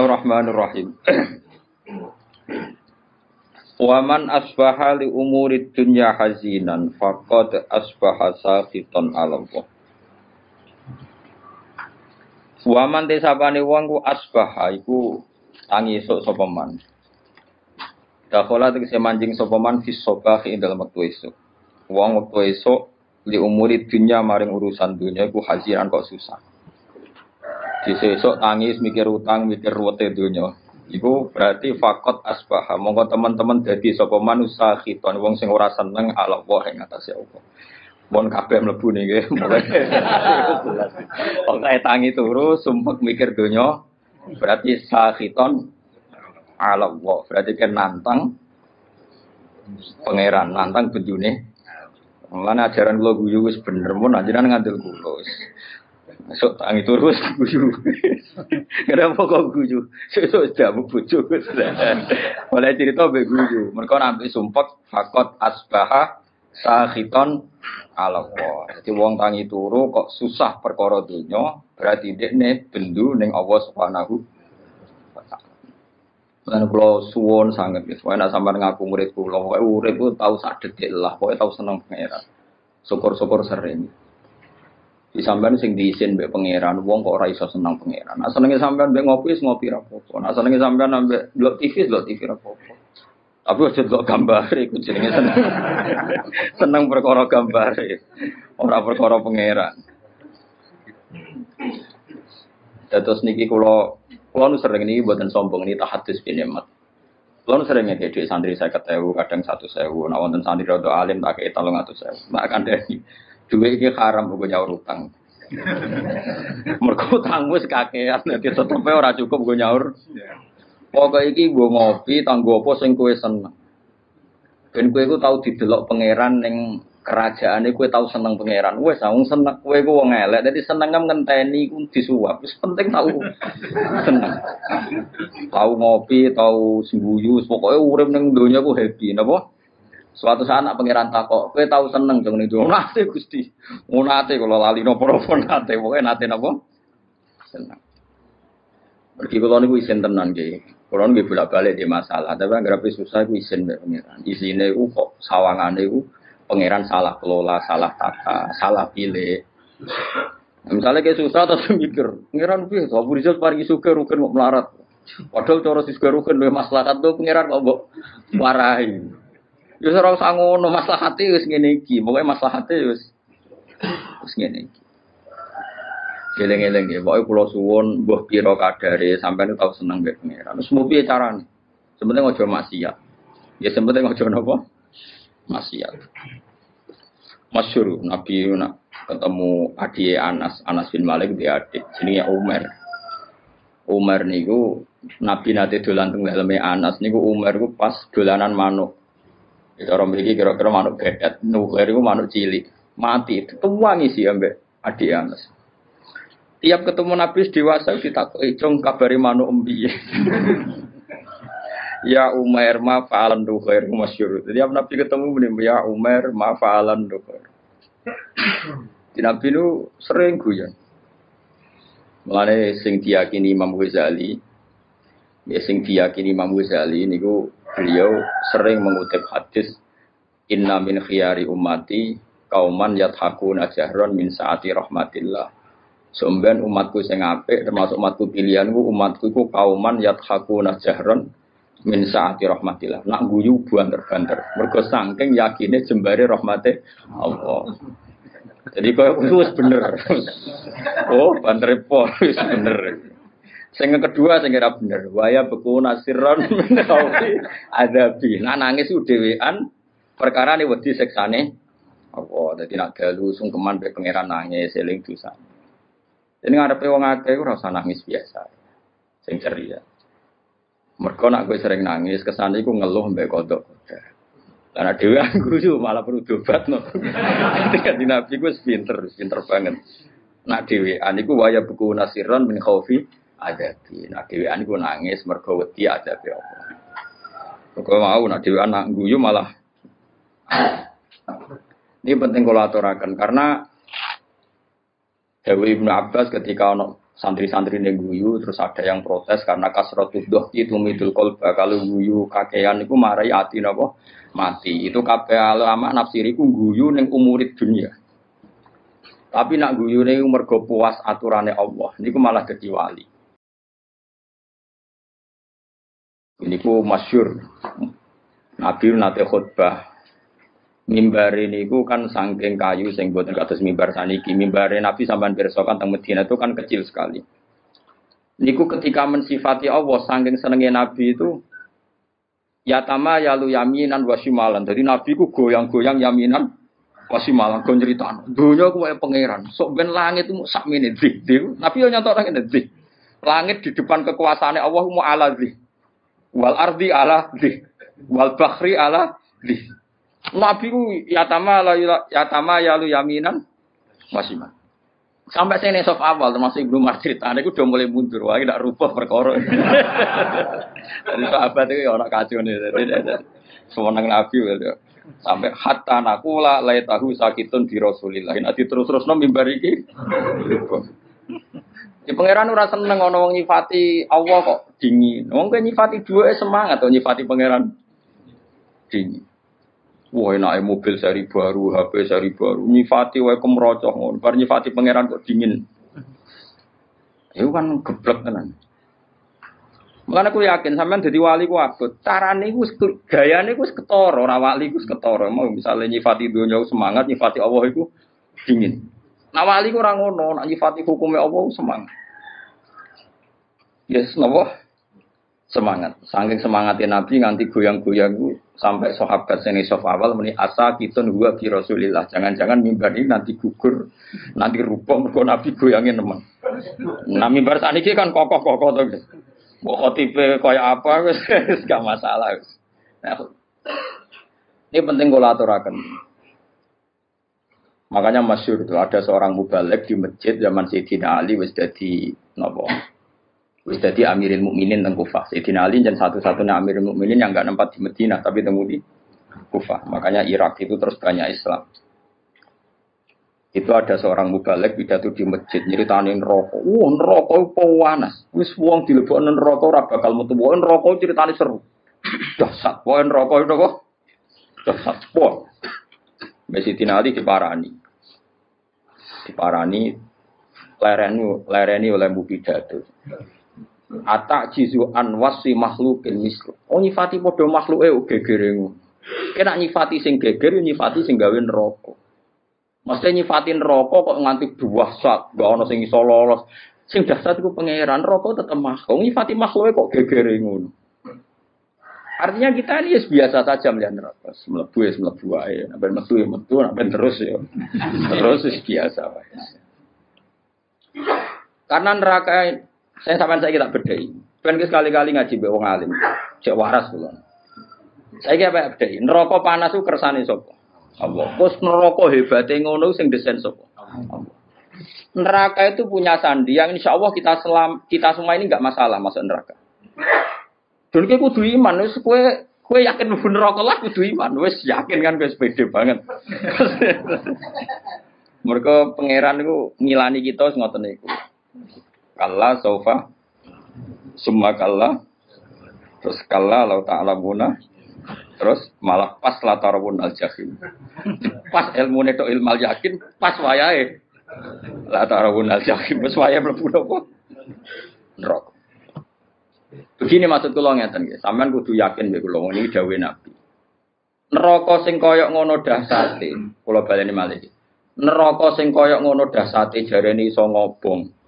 Bismillahirrahmanirrahim. Waman asbaha li umuri dunya hazinan faqad asbaha sakhitan ala. Waman desapane wong ku asbaha iku tangi esuk sapa man. Dakhala tegese manjing sapa man fi sabah ing dalem wektu esuk. Wong wektu esuk li umuri dunya maring urusan dunya iku hazinan kok susah. Di sesuk tangis mikir utang, mikir ruwete dunya. Iku berarti fakot asbaha. Monggo teman-teman jadi sapa manusia khiton wong sing ora seneng ala Allah ing atase Allah. Mon kabeh mlebu niki. Pokoke tangi turu sumpek mikir donya berarti sakhiton ala Allah. Berarti kan nantang pangeran, nantang bendune. Mulane ajaran kula guyu wis bener mun ajaran ngandel kula. Sok tangi terus guyu. Kenapa kok guyu? Sesuk jamu bojo. Mulai cerita be guyu. Mereka nanti sumpek fakot asbaha sakhiton ala Allah. Jadi wong tangi turu kok susah perkara dunya, berarti dekne bendu ning Allah Subhanahu wa taala. Lan kula suwon sanget ana sampean ngaku murid kula, pokoke urip tau sak detik lah, pokoke tau seneng pangeran. Syukur-syukur sering. Di sampean sing diisin mbek pangeran, wong kok ora iso seneng pangeran. Nah senenge sampean mbek ngopi wis ngopi ra apa-apa. Nah senenge sampean mbek delok TV delok TV ra apa-apa. Tapi aja delok gambar iku jenenge seneng. seneng perkara gambar. Ora perkara pangeran. Terus niki kula kula nu sering niki mboten sombong niki tahadus bin nikmat. Kula nu sering ngeke dhuwit santri saya ketemu kadang satu sewu. Nah wonten santri rada alim tak kei 300.000. Mak kandhani duit iki haram kok nyaur utang. Mergo utangmu wis kakean dadi tetepe ora cukup gue nyaur. Pokoke iki gue ngopi tanggo apa sing kowe seneng. Ben kowe iku tau didelok pangeran ning kerajaan kowe tau seneng pangeran. Wes wong seneng kowe iku wong elek dadi seneng ngenteni iku disuap. Wis penting tau seneng. Tau ngopi, tau sembuyu, pokoke urip ning donya ku happy napa? Suatu saat anak pangeran takok, kowe tahu seneng dong itu. Nate Gusti. Oh nate kalau lali nopo-nopo nate, pokoke nate napa? Seneng. Pergi kula niku isin tenan nggih. Kula niku bolak-balik di masalah, tapi anggere susah iku isin pangeran. Isine iku kok sawangane iku pangeran salah kelola, salah tata, salah pilih. Nah, misalnya kayak susah terus mikir, pangeran piye? Abu Rizal paringi suka rugen kok melarat. Padahal cara sisga rugen luwih maslahat tuh pangeran kok mbok. Ya ora usah ngono, maslahate wis ngene iki. Pokoke maslahate wis wis ngene iki. Geleng-geleng ya, pokoke kula suwun mbuh pira kadare sampeyan tau seneng mbek pangeran. Wis mau piye carane? Sebenarnya aja maksiat. Ya sebenarnya aja napa? Maksiat. Masyur Nabi nak ketemu adik Anas, Anas bin Malik dia adik, jenenge Umar. Umar niku Nabi nate dolan teng daleme Anas niku Umar niku pas dolanan manuk. Itu orang begini kira-kira manuk gedet, nuklir itu manuk cilik, mati. Tuwangi sih ambek adik Anas. Tiap ketemu Nabi dewasa ditakoi, jong kabari manuk embi. ya Umar ma fa'alan nuklir masyur. Tiap Nabi ketemu menimu ya Umar ma fa'alan nuklir. Nabi itu sering guyon. Mulane sing diyakini Imam Ghazali, ya sing diyakini Imam Ghazali niku beliau sering mengutip hadis Inna min khiyari ummati kauman yathakuna jahron min saati rahmatillah. Sumben umatku sing apik termasuk umatku pilihanku umatku iku kauman yathakuna jahron min saati rahmatillah. Nak guyu banter-banter. Mergo saking yakine jembare rahmate Allah. Jadi kau itu bener. Oh, banter pol bener. Sing kedua sing ora bener, waya beku nasiron menawi adabi. Nah nangis ku dhewean perkara ne wedi seksane apa dadi nak dalu sungkeman be pangeran nangis eling dosa. Jadi ngarepe wong akeh ora usah nangis biasa. Sing ceria. Mergo nak kowe sering nangis kesan iku ngeluh mbek kodok. Karena dewi guyu malah perlu dobat no. Ketika di nabi gue pinter, pinter banget. Nak dewi aniku waya buku nasiron bin khaufi adabi. Nah dhewean iku nangis mergo wedi adabi Allah. Mergo mau nak dhewean nak guyu malah. Ini penting kalau aturakan karena Dewi Ibnu Abbas ketika ono santri-santri yang guyu terus ada yang protes karena kasrotul itu midul kolba. Kalau guyu kakean itu marai hati nopo? Mati. Itu kabeh ulama nafsiriku guyu neng umurit dunia. Tapi nak guyu neng mergo puas aturannya Allah niku malah jadi wali ini ku masyur Nabi nate khutbah mimbar ini ku kan sangking kayu sing buatan kados mimbar saniki. Mimbar Nabi sampean pirsa kan teng Medina itu kan kecil sekali. Niku ketika mensifati Allah sangking senengnya Nabi itu ya tama ya lu yaminan wasimalan. Jadi Nabi ku goyang-goyang yaminan wasimalan go nyeritaan. Dunya ku pangeran. Sok ben langit itu sak menit dik. Nabi nyantok nang dik. Langit di depan kekuasaannya Allah mu ala dik. Wal ardi ala dik. Wal bakhri ala dik. Nabi ku yatama la yatama ya lu yaminan wasiman. Sampai saya nesaf awal termasuk Ibnu Masjid, ku udah mulai mundur, wah tidak rubah perkara. Jadi sahabat itu ya orang kacau nih, semua nang Nabi gitu. Sampai hatta nakula lay tahu sakitun di Rasulillah. Nanti terus terus nom mimbar iki. Di pangeran ora seneng ono wong nyifati Allah kok dingin. Wong kowe nyifati dua semangat atau nyifati pangeran dingin. Wah enak mobil seri baru, HP seri baru, nyifati wae kemrocoh ngono. Bar nyifati pangeran kok dingin. Itu kan geblek tenan. Makanya aku yakin sampean jadi wali ku abot. Carane iku gayane iku ketara, ora wali iku ketara. Mau misalnya nyifati dunya semangat, nyifati Allah iku dingin. Nah wali ku ora ngono, nyifati hukumnya Allah semangat. Yes, napa? semangat. Saking semangatnya Nabi nganti goyang-goyang sampai sahabat seni sof awal meni asa kita gua fi Rasulillah. Jangan-jangan mimbar ini nanti gugur, nanti rupa mergo Nabi goyangin teman. Nah mimbar saniki kan kokoh-kokoh tuh. Mau tipe kayak apa wis gak masalah. Nah, ini penting kalau aturakan. Makanya masyur itu ada seorang mubalek di masjid zaman Sayyidina Ali wis jadi nopo Wis dadi Amirul Mukminin teng Kufah. Sayyidina Ali dan satu-satunya Amirul Mukminin yang enggak nempat di Medina tapi temu di Kufah. Makanya Irak itu terus banyak Islam. Itu ada seorang mubalek pidato di masjid nyeritanin rokok. Wah, rokok panas. Wis wong dilebokno neraka ora bakal metu. Wah, rokok ceritane seru. Dasar, wah rokok itu kok. Dasar, wah. Sayyidina Ali diparani. Diparani lereni lereni oleh bu pidato. Atak jizu anwasi makhlukin mislu. Oh nyifati podo eh gegere Kena nyifati sing geger, nyifati sing gawe neraka. Mesti nyifatin rokok kok nganti sak, gak ono sing iso lolos. Sing dasar iku pangeran rokok tetep makhluk. Nyifati makhluk kok gegere ngono. Artinya kita ini biasa saja melihat neraka. Melebu ya melebu aja. Nabi metu ya metu, nabi terus ya. Terus biasa. Karena neraka saya sampai saya kita bedai. Kan sekali-kali ngaji be wong alim. Cek waras. Saya kira apa bedai. Neraka panas itu kersane sapa? Allah. Kus neraka hebate ngono sing desain sapa? Neraka itu punya sandi yang insya Allah kita selam, kita semua ini nggak masalah masuk neraka. Dan kayak kudu iman, wis kue kue yakin mlebu neraka lah kudu iman, wis yakin kan wis pede banget. Mereka pangeran itu ngilani kita ngoten niku. Kalla sofa summa kalla. Terus kalla lau ta'lamuna. Terus malah pas latarabun al jahim pas ilmu neto ilmal yakin pas wayahe. Latarabun al jahim pas wayahe mlebu napa? Neraka. Begini maksud kula ngeten nggih. Sampean kudu yakin nggih kula ini dawuh nabi. Neraka sing koyok ngono dahsate kula baleni malih. Neraka sing koyok ngono dahsate jarene iso ngobong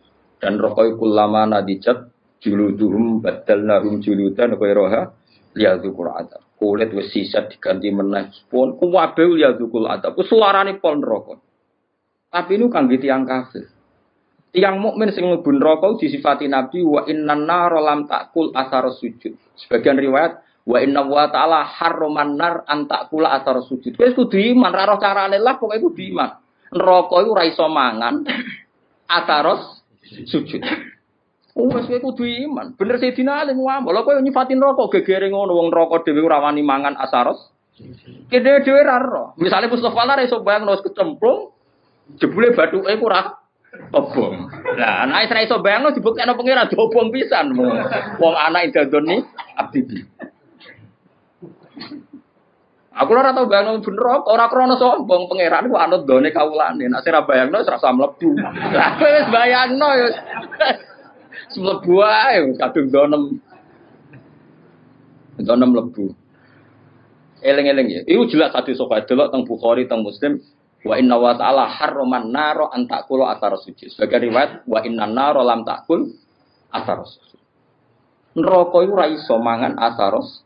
dan rokoi kulama nadijat juluduhum badalnahum juludan roha liyadzukur adab. Kulit wis sisa diganti meneh pun kuwabe liyadzukul adab. Ku suarane pol neraka. Tapi ini kangge tiyang kafir. Tiang mukmin sing neraka disifati Nabi wa innan nar lam takul asar sujud. Sebagian riwayat wa inna wa ta'ala harroman nar an takula asar sujud. Wis kudu iman, ra roh carane lah pokoke kudu iman. Neraka iku ora iso mangan ataros sujud. Oh, wis kowe kudu iman. Bener Sayyidina Ali ngomong, lha kowe nyifatin rokok gegere ngono wong rokok dhewe ora wani mangan asaros. Kene dhewe ra ro. Misale Mustofa lah iso bayang nus kecemplung, jebule bathuke ora obong. Lah anak Israel iso bayangno dibuktekno pangeran diobong pisan. Wong anak dadoni abdi. Aku ora tau bayangno bener kok ora krana sombong pangeran ku anut gone kawulane. Nek ora bayangno ora usah mlebu. Kowe wis bayangno ya. Mlebu ae kadung donem. Donem mlebu. Eleng-eleng ya. Iku jelas hadis sofa delok teng Bukhari teng Muslim Wa inna wa ta'ala harroman naro antakulo asar suci. Sebagai riwayat, wa inna naro lam takul asar suci. Neraka itu raiso mangan asaros.